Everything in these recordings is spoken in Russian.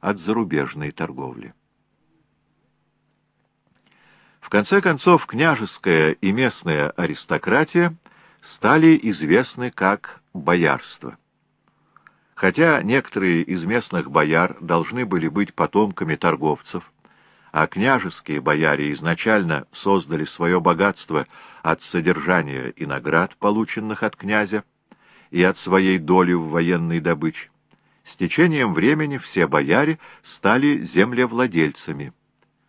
от зарубежной торговли. В конце концов, княжеская и местная аристократия стали известны как боярство. Хотя некоторые из местных бояр должны были быть потомками торговцев, а княжеские бояре изначально создали свое богатство от содержания и наград, полученных от князя, и от своей доли в военной добыче, с течением времени все бояре стали землевладельцами,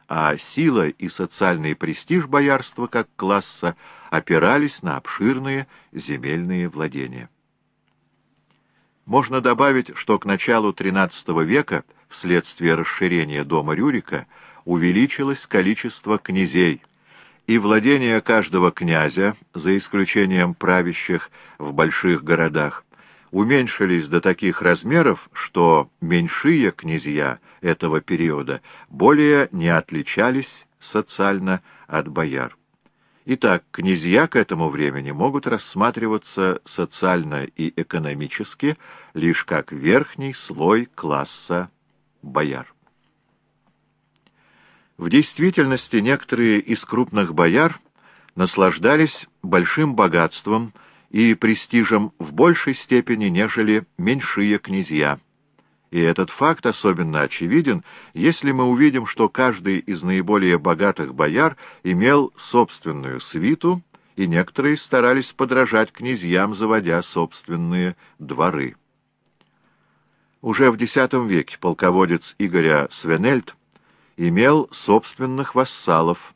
а сила и социальный престиж боярства как класса опирались на обширные земельные владения. Можно добавить, что к началу XIII века, вследствие расширения дома Рюрика, увеличилось количество князей, и владения каждого князя, за исключением правящих в больших городах, уменьшились до таких размеров, что меньшие князья этого периода более не отличались социально от бояр. Итак, князья к этому времени могут рассматриваться социально и экономически лишь как верхний слой класса бояр. В действительности некоторые из крупных бояр наслаждались большим богатством и престижем в большей степени, нежели меньшие князья – и этот факт особенно очевиден, если мы увидим, что каждый из наиболее богатых бояр имел собственную свиту, и некоторые старались подражать князьям, заводя собственные дворы. Уже в X веке полководец Игоря Свенельд имел собственных вассалов,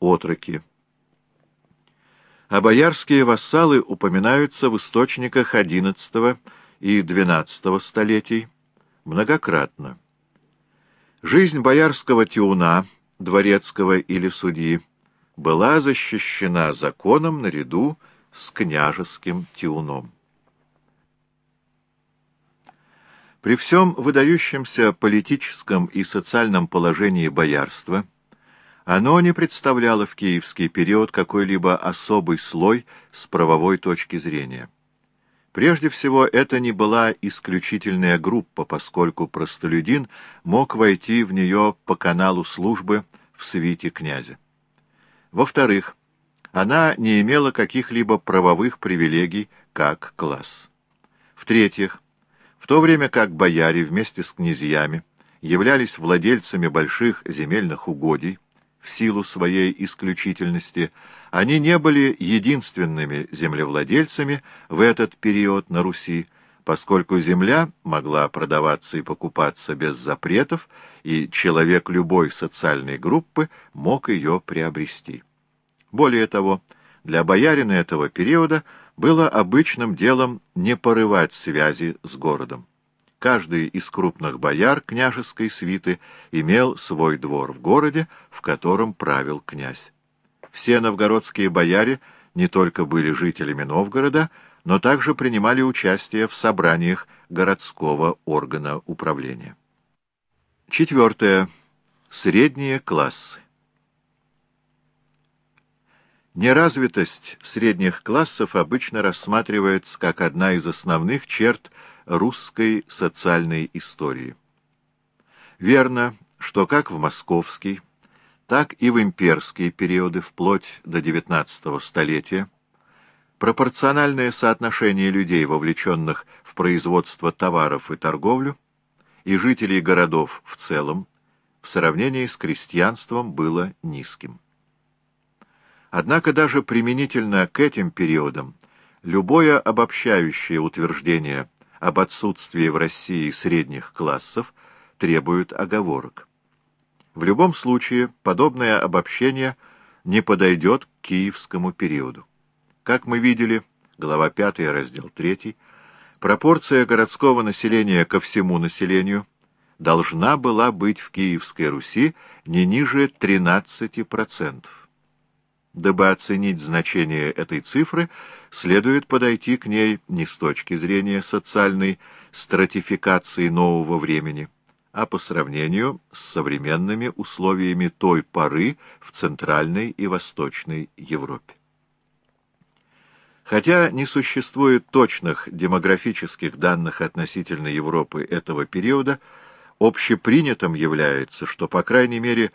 отроки. А боярские вассалы упоминаются в источниках XI и XII столетий, многократно. Жизнь боярского тиуна, дворецкого или судьи, была защищена законом наряду с княжеским тиуном. При всем выдающемся политическом и социальном положении боярства оно не представляло в киевский период какой-либо особый слой с правовой точки зрения. Прежде всего, это не была исключительная группа, поскольку простолюдин мог войти в нее по каналу службы в свите князя. Во-вторых, она не имела каких-либо правовых привилегий как класс. В-третьих, в то время как бояре вместе с князьями являлись владельцами больших земельных угодий, в силу своей исключительности, они не были единственными землевладельцами в этот период на Руси, поскольку земля могла продаваться и покупаться без запретов, и человек любой социальной группы мог ее приобрести. Более того, для боярина этого периода было обычным делом не порывать связи с городом. Каждый из крупных бояр княжеской свиты имел свой двор в городе, в котором правил князь. Все новгородские бояре не только были жителями Новгорода, но также принимали участие в собраниях городского органа управления. Четвертое. Средние классы. Неразвитость средних классов обычно рассматривается как одна из основных черт русской социальной истории. Верно, что как в московский, так и в имперские периоды вплоть до XIX столетия пропорциональное соотношение людей, вовлеченных в производство товаров и торговлю, и жителей городов в целом, в сравнении с крестьянством было низким. Однако даже применительно к этим периодам любое обобщающее утверждение об отсутствии в России средних классов требует оговорок. В любом случае, подобное обобщение не подойдет к киевскому периоду. Как мы видели, глава 5, раздел 3, пропорция городского населения ко всему населению должна была быть в Киевской Руси не ниже 13%. Дабы оценить значение этой цифры, следует подойти к ней не с точки зрения социальной стратификации нового времени, а по сравнению с современными условиями той поры в Центральной и Восточной Европе. Хотя не существует точных демографических данных относительно Европы этого периода, общепринятым является, что, по крайней мере,